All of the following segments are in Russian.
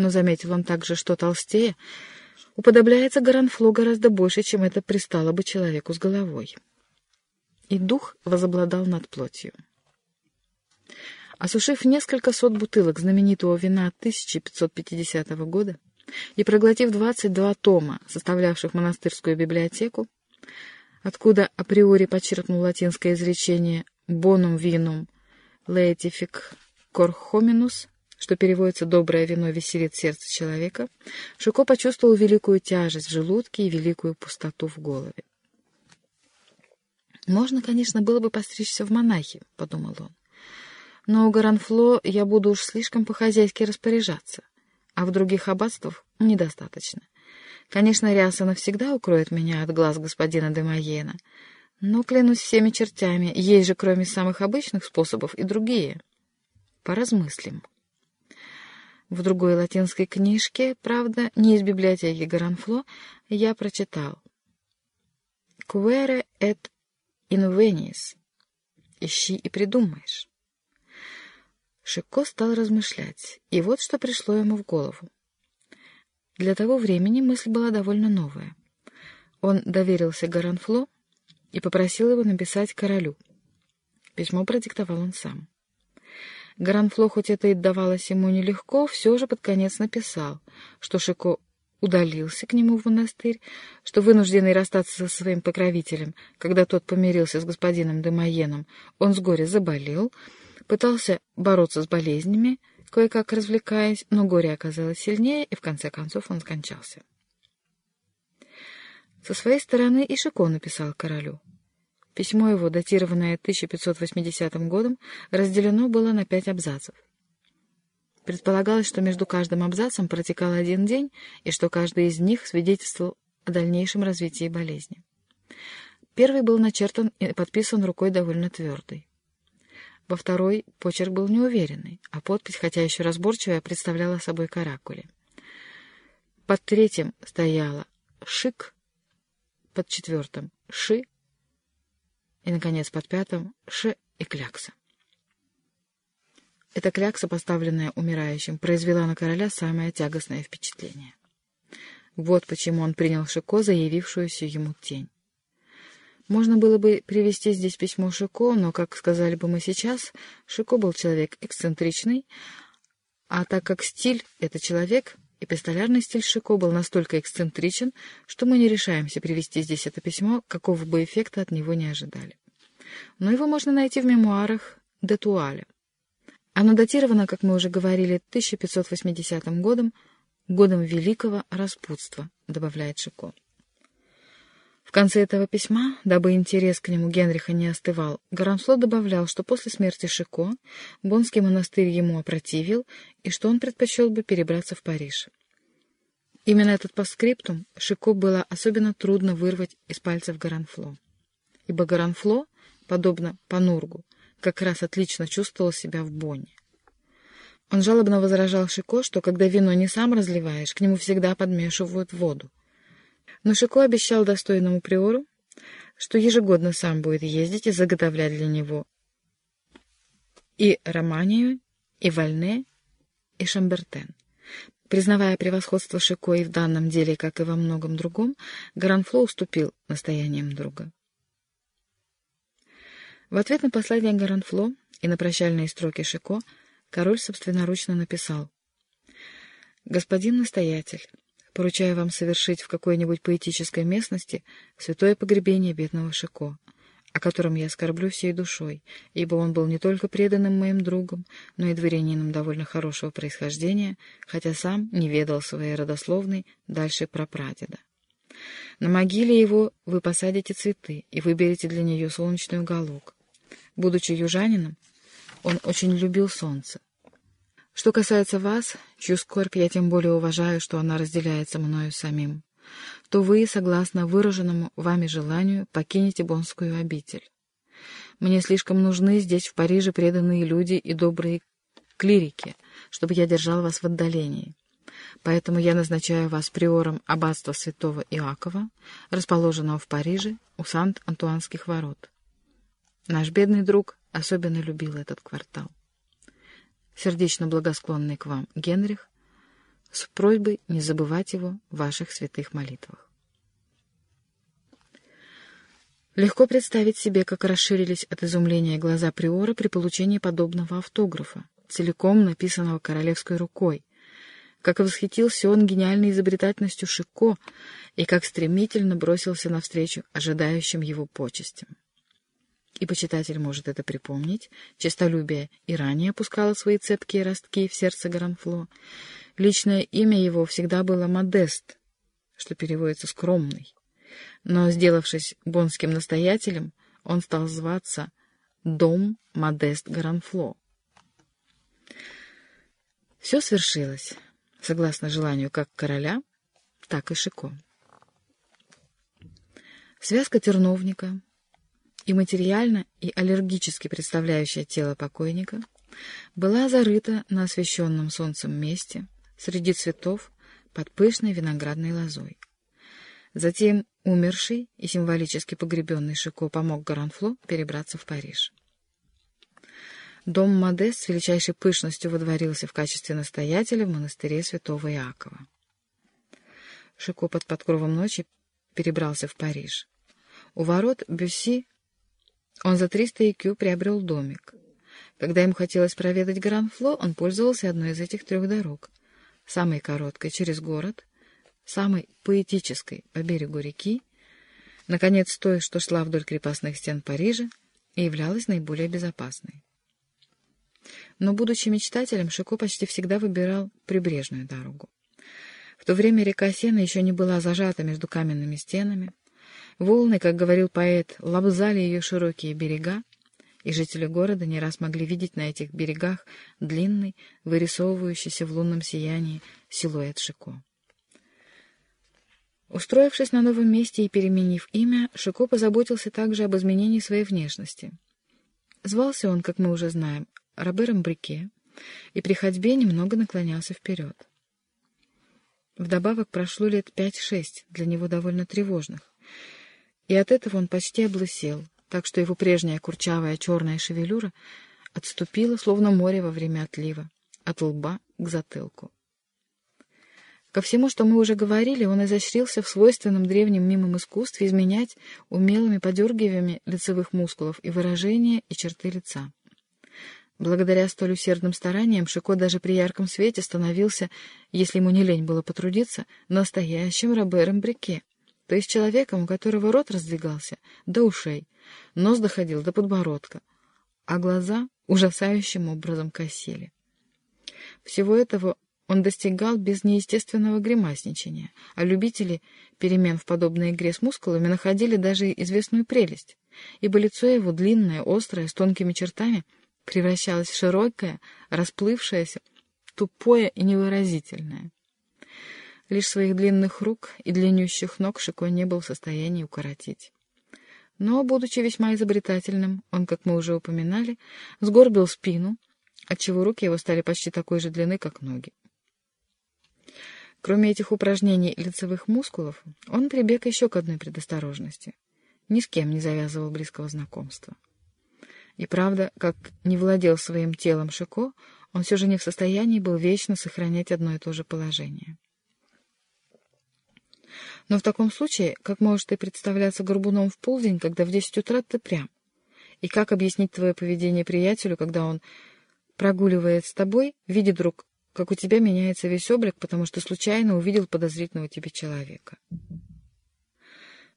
но заметил он также, что толстее уподобляется Гаранфло гораздо больше, чем это пристало бы человеку с головой. И дух возобладал над плотью. Осушив несколько сот бутылок знаменитого вина 1550 года и проглотив 22 тома, составлявших монастырскую библиотеку, откуда априори почерпнул латинское изречение «bonum vinum laetific cor hominus», что переводится «доброе вино веселит сердце человека», Шико почувствовал великую тяжесть в желудке и великую пустоту в голове. «Можно, конечно, было бы постричься в монахи», — подумал он. «Но у Гаранфло я буду уж слишком по-хозяйски распоряжаться, а в других аббатствах недостаточно. Конечно, ряса навсегда укроет меня от глаз господина де Майена, но, клянусь всеми чертями, есть же, кроме самых обычных способов, и другие. Поразмыслим». В другой латинской книжке, правда, не из библиотеки Гаранфло, я прочитал «Quere et invenies» — «Ищи и придумаешь». Шико стал размышлять, и вот что пришло ему в голову. Для того времени мысль была довольно новая. Он доверился Гаранфло и попросил его написать королю. Письмо продиктовал он сам. Гранфло, хоть это и давалось ему нелегко, все же под конец написал, что Шико удалился к нему в монастырь, что, вынужденный расстаться со своим покровителем, когда тот помирился с господином Демоеном, он с горя заболел, пытался бороться с болезнями, кое-как развлекаясь, но горе оказалось сильнее, и в конце концов он скончался. Со своей стороны и Шико написал королю. Письмо его, датированное 1580 годом, разделено было на пять абзацев. Предполагалось, что между каждым абзацем протекал один день, и что каждый из них свидетельствовал о дальнейшем развитии болезни. Первый был начертан и подписан рукой довольно твердой. Во второй почерк был неуверенный, а подпись, хотя еще разборчивая, представляла собой каракули. Под третьим стояла «шик», под четвертым «ши», и, наконец, под пятым — Ш и клякса. Эта клякса, поставленная умирающим, произвела на короля самое тягостное впечатление. Вот почему он принял Шико за явившуюся ему тень. Можно было бы привести здесь письмо Шико, но, как сказали бы мы сейчас, Шико был человек эксцентричный, а так как стиль — это человек, Эпистолярный стиль Шико был настолько эксцентричен, что мы не решаемся привести здесь это письмо, какого бы эффекта от него не ожидали. Но его можно найти в мемуарах де Туаля. Оно датировано, как мы уже говорили, 1580 годом, годом великого распутства, добавляет Шико. В конце этого письма, дабы интерес к нему Генриха не остывал, Гарамсло добавлял, что после смерти Шико Бонский монастырь ему опротивил и что он предпочел бы перебраться в Париж. Именно этот постскриптум Шико было особенно трудно вырвать из пальцев Гаранфло. Ибо Гаранфло, подобно Панургу, как раз отлично чувствовал себя в Бонне. Он жалобно возражал Шико, что когда вино не сам разливаешь, к нему всегда подмешивают воду. Но Шико обещал достойному приору, что ежегодно сам будет ездить и заготовлять для него и Романию, и Вальне, и Шамбертен. Признавая превосходство Шико и в данном деле, как и во многом другом, Гранфло уступил настояниям друга. В ответ на послание Гаранфло и на прощальные строки Шико король собственноручно написал «Господин настоятель, поручаю вам совершить в какой-нибудь поэтической местности святое погребение бедного Шико, о котором я скорблю всей душой, ибо он был не только преданным моим другом, но и дворянином довольно хорошего происхождения, хотя сам не ведал своей родословной дальше прапрадеда. На могиле его вы посадите цветы и выберете для нее солнечный уголок. Будучи южанином, он очень любил солнце. Что касается вас, чью скорбь я тем более уважаю, что она разделяется мною самим, то вы, согласно выраженному вами желанию, покинете Бонскую обитель. Мне слишком нужны здесь, в Париже, преданные люди и добрые клирики, чтобы я держал вас в отдалении. Поэтому я назначаю вас приором аббатства святого Иакова, расположенного в Париже у Сант-Антуанских ворот. Наш бедный друг особенно любил этот квартал сердечно благосклонный к вам Генрих, с просьбой не забывать его в ваших святых молитвах. Легко представить себе, как расширились от изумления глаза Приора при получении подобного автографа, целиком написанного королевской рукой, как восхитился он гениальной изобретательностью Шико и как стремительно бросился навстречу ожидающим его почестям. И почитатель может это припомнить, честолюбие и ранее опускало свои цепкие ростки в сердце Гранфло. Личное имя его всегда было Модест, что переводится «скромный» но, сделавшись бонским настоятелем, он стал зваться Дом Модест Гранфло. Все свершилось, согласно желанию как короля, так и Шико. Связка терновника и материально, и аллергически представляющая тело покойника была зарыта на освещенном солнцем месте среди цветов под пышной виноградной лозой. Затем умерший и символически погребенный Шико помог Гаранфло перебраться в Париж. Дом Модес с величайшей пышностью водворился в качестве настоятеля в монастыре святого Иакова. Шико под подкровом ночи перебрался в Париж. У ворот Бюсси он за 300 икю приобрел домик. Когда ему хотелось проведать Гранфло, он пользовался одной из этих трех дорог. Самой короткой через город, самой поэтической по берегу реки, наконец той, что шла вдоль крепостных стен Парижа и являлась наиболее безопасной. Но, будучи мечтателем, Шико почти всегда выбирал прибрежную дорогу. В то время река Сена еще не была зажата между каменными стенами. Волны, как говорил поэт, лобзали ее широкие берега, и жители города не раз могли видеть на этих берегах длинный, вырисовывающийся в лунном сиянии силуэт Шико. Устроившись на новом месте и переменив имя, Шико позаботился также об изменении своей внешности. Звался он, как мы уже знаем, Робером Брике, и при ходьбе немного наклонялся вперед. Вдобавок прошло лет пять-шесть, для него довольно тревожных, и от этого он почти облысел, так что его прежняя курчавая черная шевелюра отступила, словно море во время отлива, от лба к затылку. Ко всему, что мы уже говорили, он изощрился в свойственном древнем мимом искусстве изменять умелыми подергиваниями лицевых мускулов и выражения, и черты лица. Благодаря столь усердным стараниям Шико даже при ярком свете становился, если ему не лень было потрудиться, настоящим Робером Брике, то есть человеком, у которого рот раздвигался до ушей, нос доходил до подбородка, а глаза ужасающим образом косили. Всего этого он достигал без неестественного гримасничания, а любители перемен в подобной игре с мускулами находили даже известную прелесть, ибо лицо его длинное, острое, с тонкими чертами, превращалось в широкое, расплывшееся, тупое и невыразительное. Лишь своих длинных рук и длиннющих ног Шико не был в состоянии укоротить. Но, будучи весьма изобретательным, он, как мы уже упоминали, сгорбил спину, отчего руки его стали почти такой же длины, как ноги. Кроме этих упражнений лицевых мускулов, он прибег еще к одной предосторожности. Ни с кем не завязывал близкого знакомства. И правда, как не владел своим телом Шико, он все же не в состоянии был вечно сохранять одно и то же положение. Но в таком случае, как может и представляться горбуном в полдень, когда в десять утра ты прям? И как объяснить твое поведение приятелю, когда он прогуливает с тобой, видит вдруг как у тебя меняется весь облик, потому что случайно увидел подозрительного тебе человека.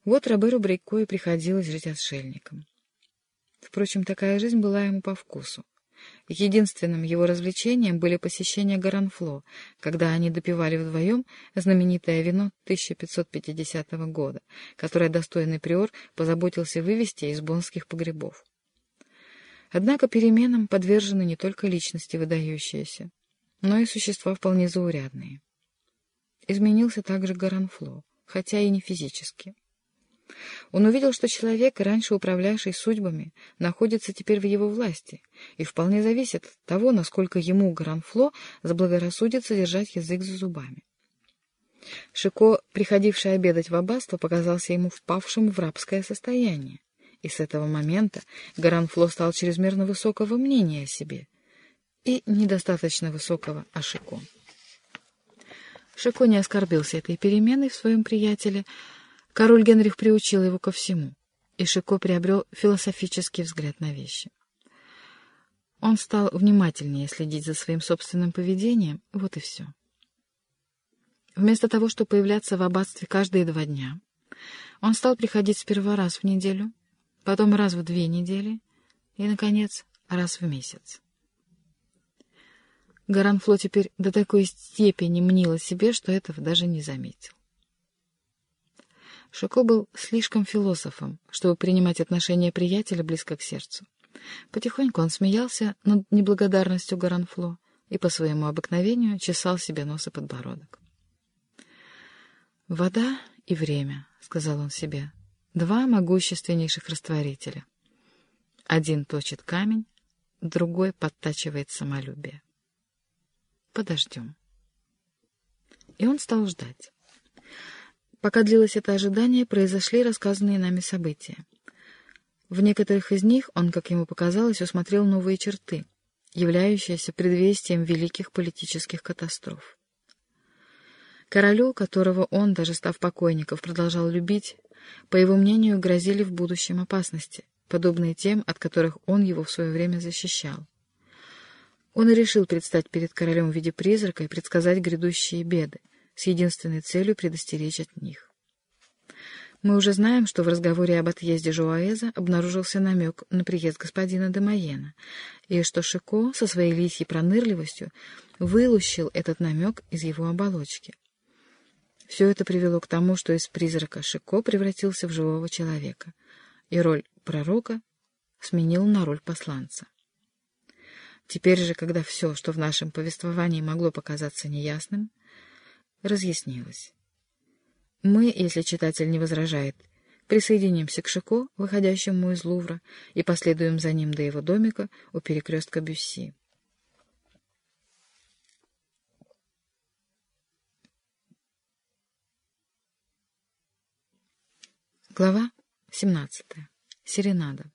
Вот Роберу Брейко и приходилось жить отшельником. Впрочем, такая жизнь была ему по вкусу. Единственным его развлечением были посещения Гаранфло, когда они допивали вдвоем знаменитое вино 1550 года, которое достойный приор позаботился вывести из бонских погребов. Однако переменам подвержены не только личности выдающиеся, но и существа вполне заурядные. Изменился также Гаранфло, хотя и не физически. Он увидел, что человек, раньше управлявший судьбами, находится теперь в его власти, и вполне зависит от того, насколько ему, Гаранфло, заблагорассудится держать язык за зубами. Шико, приходивший обедать в аббатство, показался ему впавшим в рабское состояние, и с этого момента Гаранфло стал чрезмерно высокого мнения о себе — и недостаточно высокого Ашико. Шико не оскорбился этой переменой в своем приятеле. Король Генрих приучил его ко всему, и Шико приобрел философический взгляд на вещи. Он стал внимательнее следить за своим собственным поведением, вот и все. Вместо того, чтобы появляться в аббатстве каждые два дня, он стал приходить сперва раз в неделю, потом раз в две недели и, наконец, раз в месяц. Гаранфло теперь до такой степени мнило себе, что этого даже не заметил. Шико был слишком философом, чтобы принимать отношения приятеля близко к сердцу. Потихоньку он смеялся над неблагодарностью Гаранфло и по своему обыкновению чесал себе нос и подбородок. «Вода и время», — сказал он себе, — «два могущественнейших растворителя. Один точит камень, другой подтачивает самолюбие. Подождем». И он стал ждать. Пока длилось это ожидание, произошли рассказанные нами события. В некоторых из них он, как ему показалось, усмотрел новые черты, являющиеся предвестием великих политических катастроф. Королю, которого он, даже став покойников, продолжал любить, по его мнению, грозили в будущем опасности, подобные тем, от которых он его в свое время защищал. Он и решил предстать перед королем в виде призрака и предсказать грядущие беды, с единственной целью предостеречь от них. Мы уже знаем, что в разговоре об отъезде Жуаэза обнаружился намек на приезд господина де Майена, и что Шико со своей лисьей пронырливостью вылущил этот намек из его оболочки. Все это привело к тому, что из призрака Шико превратился в живого человека, и роль пророка сменил на роль посланца. Теперь же, когда все, что в нашем повествовании могло показаться неясным, разъяснилось. Мы, если читатель не возражает, присоединимся к Шико, выходящему из Лувра, и последуем за ним до его домика у перекрестка Бюсси. Глава 17. Серенада.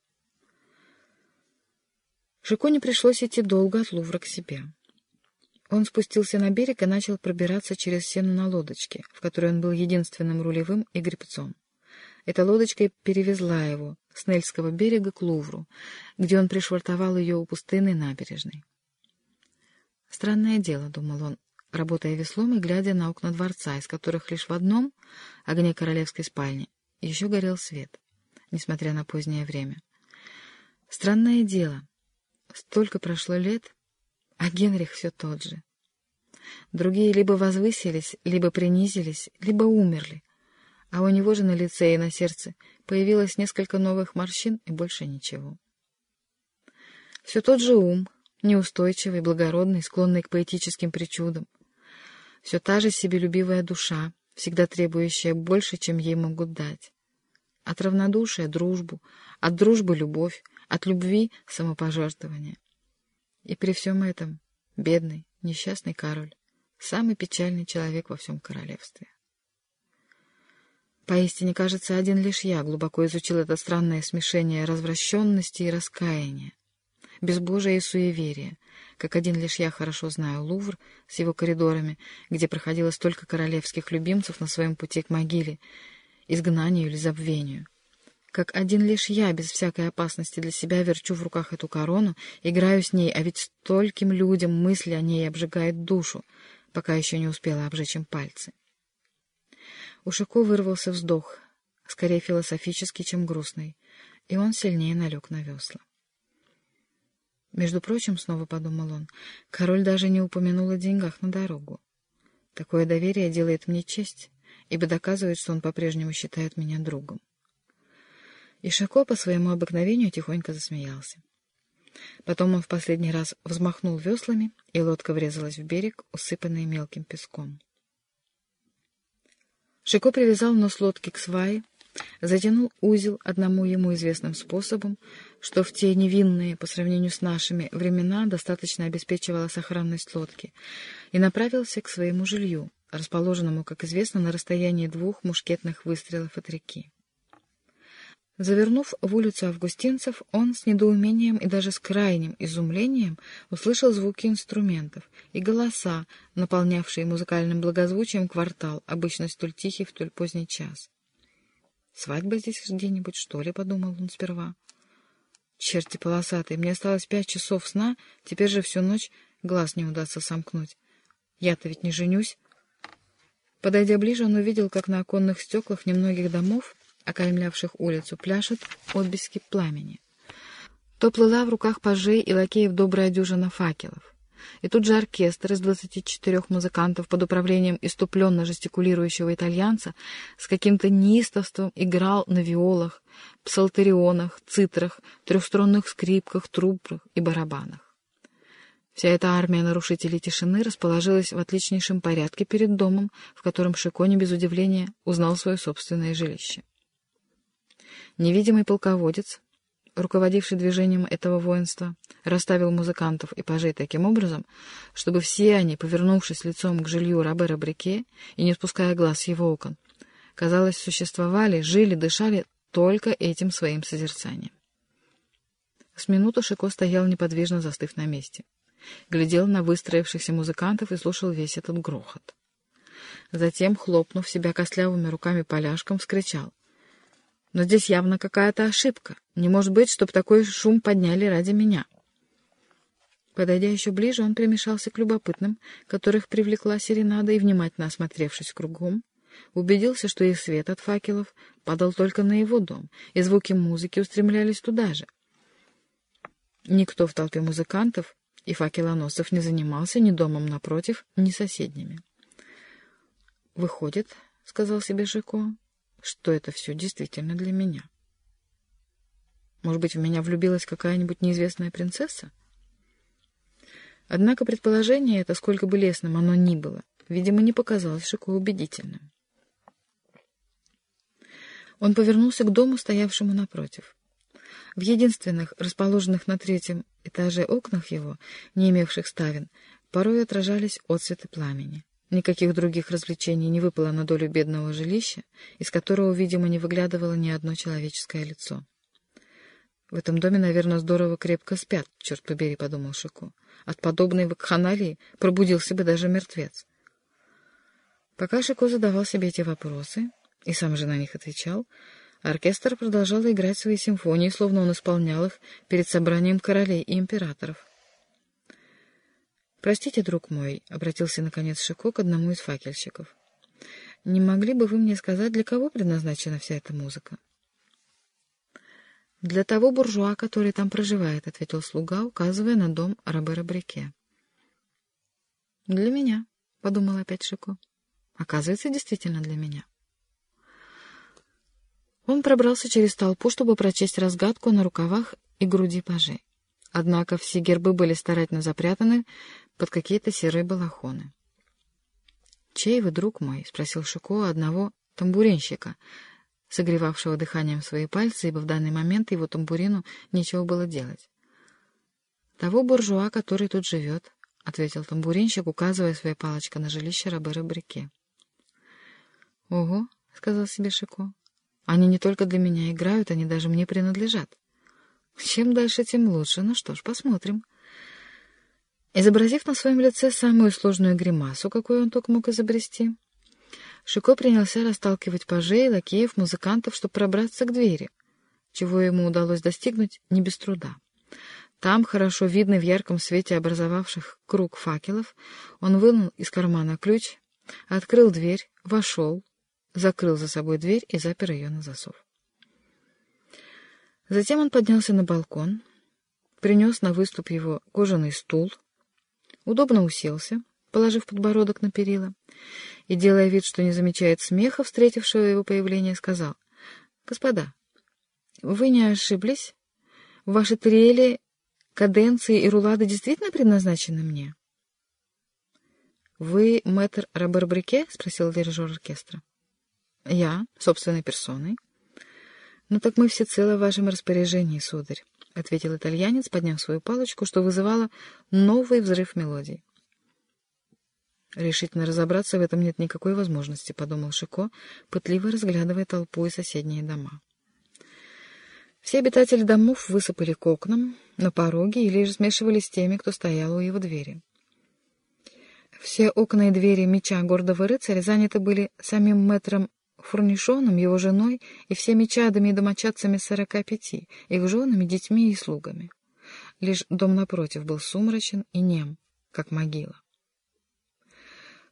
Шико не пришлось идти долго от Лувра к себе. Он спустился на берег и начал пробираться через сену на лодочке, в которой он был единственным рулевым и гребцом. Эта лодочка перевезла его с Нельского берега к Лувру, где он пришвартовал ее у пустынной набережной. «Странное дело», — думал он, работая веслом и глядя на окна дворца, из которых лишь в одном, огне королевской спальни, еще горел свет, несмотря на позднее время. Странное дело. Столько прошло лет, а Генрих все тот же. Другие либо возвысились, либо принизились, либо умерли, а у него же на лице и на сердце появилось несколько новых морщин и больше ничего. Все тот же ум, неустойчивый, благородный, склонный к поэтическим причудам. Все та же себелюбивая душа, всегда требующая больше, чем ей могут дать. От равнодушия — дружбу, от дружбы — любовь, от любви — самопожертвование. И при всем этом бедный, несчастный король, самый печальный человек во всем королевстве. Поистине, кажется, один лишь я глубоко изучил это странное смешение развращенности и раскаяния, безбожия и суеверия, как один лишь я хорошо знаю Лувр с его коридорами, где проходило столько королевских любимцев на своем пути к могиле, изгнанию или забвению — как один лишь я, без всякой опасности для себя, верчу в руках эту корону, играю с ней, а ведь стольким людям мысли о ней обжигает душу, пока еще не успела обжечь им пальцы. У вырвался вздох, скорее философический, чем грустный, и он сильнее налег на весла. Между прочим, снова подумал он, король даже не упомянул о деньгах на дорогу. Такое доверие делает мне честь, ибо доказывает, что он по-прежнему считает меня другом. И Шико по своему обыкновению тихонько засмеялся. Потом он в последний раз взмахнул веслами, и лодка врезалась в берег, усыпанный мелким песком. Шико привязал нос лодки к свае, затянул узел одному ему известным способом, что в те невинные, по сравнению с нашими, времена достаточно обеспечивало сохранность лодки, и направился к своему жилью, расположенному, как известно, на расстоянии двух мушкетных выстрелов от реки. Завернув в улицу Августинцев, он с недоумением и даже с крайним изумлением услышал звуки инструментов и голоса, наполнявшие музыкальным благозвучием квартал, обычно столь тихий в столь поздний час. «Свадьба здесь где-нибудь, что ли?» — подумал он сперва. «Черти полосатые, мне осталось пять часов сна, теперь же всю ночь глаз не удастся сомкнуть. Я-то ведь не женюсь». Подойдя ближе, он увидел, как на оконных стеклах немногих домов окаймлявших улицу, пляшут отблески пламени. То плыла в руках пажей и лакеев добрая дюжина факелов. И тут же оркестр из двадцати четырех музыкантов под управлением иступленно жестикулирующего итальянца с каким-то неистовством играл на виолах, псалтерионах, цитрах, трехструнных скрипках, трубах и барабанах. Вся эта армия нарушителей тишины расположилась в отличнейшем порядке перед домом, в котором Шикони без удивления узнал свое собственное жилище. Невидимый полководец, руководивший движением этого воинства, расставил музыкантов и пажей таким образом, чтобы все они, повернувшись лицом к жилью Робера Брике и не спуская глаз его окон, казалось, существовали, жили, дышали только этим своим созерцанием. С минуту Шико стоял неподвижно, застыв на месте. Глядел на выстроившихся музыкантов и слушал весь этот грохот. Затем, хлопнув себя костлявыми руками поляшком, вскричал. Но здесь явно какая-то ошибка. Не может быть, чтобы такой шум подняли ради меня. Подойдя еще ближе, он примешался к любопытным, которых привлекла серенада, и, внимательно осмотревшись кругом, убедился, что их свет от факелов падал только на его дом, и звуки музыки устремлялись туда же. Никто в толпе музыкантов и факелоносцев не занимался ни домом напротив, ни соседними. «Выходит, — сказал себе Жико, что это все действительно для меня. Может быть, в меня влюбилась какая-нибудь неизвестная принцесса? Однако предположение это, сколько бы лестным оно ни было, видимо, не показалось Шико убедительным. Он повернулся к дому, стоявшему напротив. В единственных, расположенных на третьем этаже окнах его, не имевших ставен, порой отражались отсветы пламени. Никаких других развлечений не выпало на долю бедного жилища, из которого, видимо, не выглядывало ни одно человеческое лицо. «В этом доме, наверное, здорово крепко спят, черт побери», — подумал Шико. «От подобной вакханалии пробудился бы даже мертвец». Пока Шико задавал себе эти вопросы, и сам же на них отвечал, оркестр продолжал играть свои симфонии, словно он исполнял их перед собранием королей и императоров. «Простите, друг мой», — обратился наконец Шико к одному из факельщиков. «Не могли бы вы мне сказать, для кого предназначена вся эта музыка?» «Для того буржуа, который там проживает», — ответил слуга, указывая на дом Робера Брике. «Для меня», — подумал опять Шико. «Оказывается, действительно для меня». Он пробрался через толпу, чтобы прочесть разгадку на рукавах и груди пажей. Однако все гербы были старательно запрятаны под какие-то серые балахоны. «Чей вы, друг мой?» — спросил Шико одного тамбуринщика, согревавшего дыханием свои пальцы, ибо в данный момент его тамбурину нечего было делать. «Того буржуа, который тут живет», — ответил тамбуринщик, указывая своей палочкой на жилище Робера Брике. «Ого», — сказал себе Шико, — «они не только для меня играют, они даже мне принадлежат. Чем дальше, тем лучше. Ну что ж, посмотрим». Изобразив на своем лице самую сложную гримасу, какую он только мог изобрести, Шико принялся расталкивать пажей, лакеев, музыкантов, чтобы пробраться к двери, чего ему удалось достигнуть не без труда. Там, хорошо видный в ярком свете образовавших круг факелов, он вынул из кармана ключ, открыл дверь, вошел, закрыл за собой дверь и запер ее на засов. Затем он поднялся на балкон, принес на выступ его кожаный стул, удобно уселся, положив подбородок на перила, и, делая вид, что не замечает смеха, встретившего его появление, сказал, «Господа, вы не ошиблись? Ваши трели, каденции и рулады действительно предназначены мне?» «Вы мэтр Робер Брике?» — спросил дирижер оркестра. «Я, собственной персоной». «Ну так мы всецело в вашем распоряжении, сударь». — ответил итальянец, подняв свою палочку, что вызывало новый взрыв мелодий. «Решительно разобраться в этом нет никакой возможности», — подумал Шико, пытливо разглядывая толпу и соседние дома. Все обитатели домов высыпали к окнам, на пороге или же смешивались с теми, кто стоял у его двери. Все окна и двери меча гордого рыцаря заняты были самим мэтром Фурнишоном, его женой и всеми чадами и домочадцами сорока пяти, их женами, детьми и слугами. Лишь дом напротив был сумрачен и нем, как могила.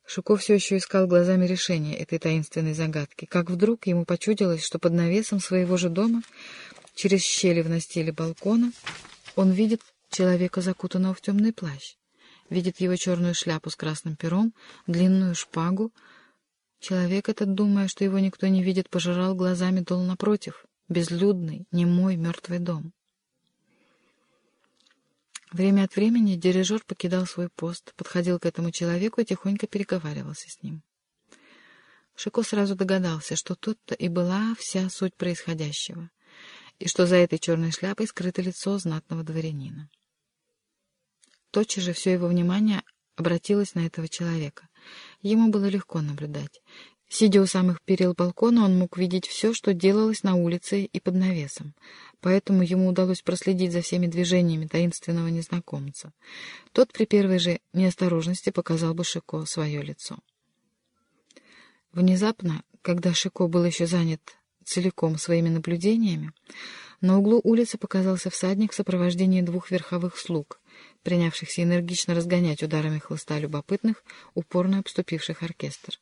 Шуко все еще искал глазами решения этой таинственной загадки, как вдруг ему почудилось, что под навесом своего же дома, через щели в настиле балкона, он видит человека, закутанного в темный плащ, видит его черную шляпу с красным пером, длинную шпагу. Человек этот, думая, что его никто не видит, пожирал глазами дол напротив, безлюдный, немой, мертвый дом. Время от времени дирижер покидал свой пост, подходил к этому человеку и тихонько переговаривался с ним. Шико сразу догадался, что тут-то и была вся суть происходящего, и что за этой черной шляпой скрыто лицо знатного дворянина. Тотчас же все его внимание обратилось на этого человека. Ему было легко наблюдать. Сидя у самых перил балкона, он мог видеть все, что делалось на улице и под навесом, поэтому ему удалось проследить за всеми движениями таинственного незнакомца. Тот при первой же неосторожности показал бы Шико свое лицо. Внезапно, когда Шико был еще занят целиком своими наблюдениями, на углу улицы показался всадник в сопровождении двух верховых слуг, принявшихся энергично разгонять ударами хлыста любопытных, упорно обступивших оркестр.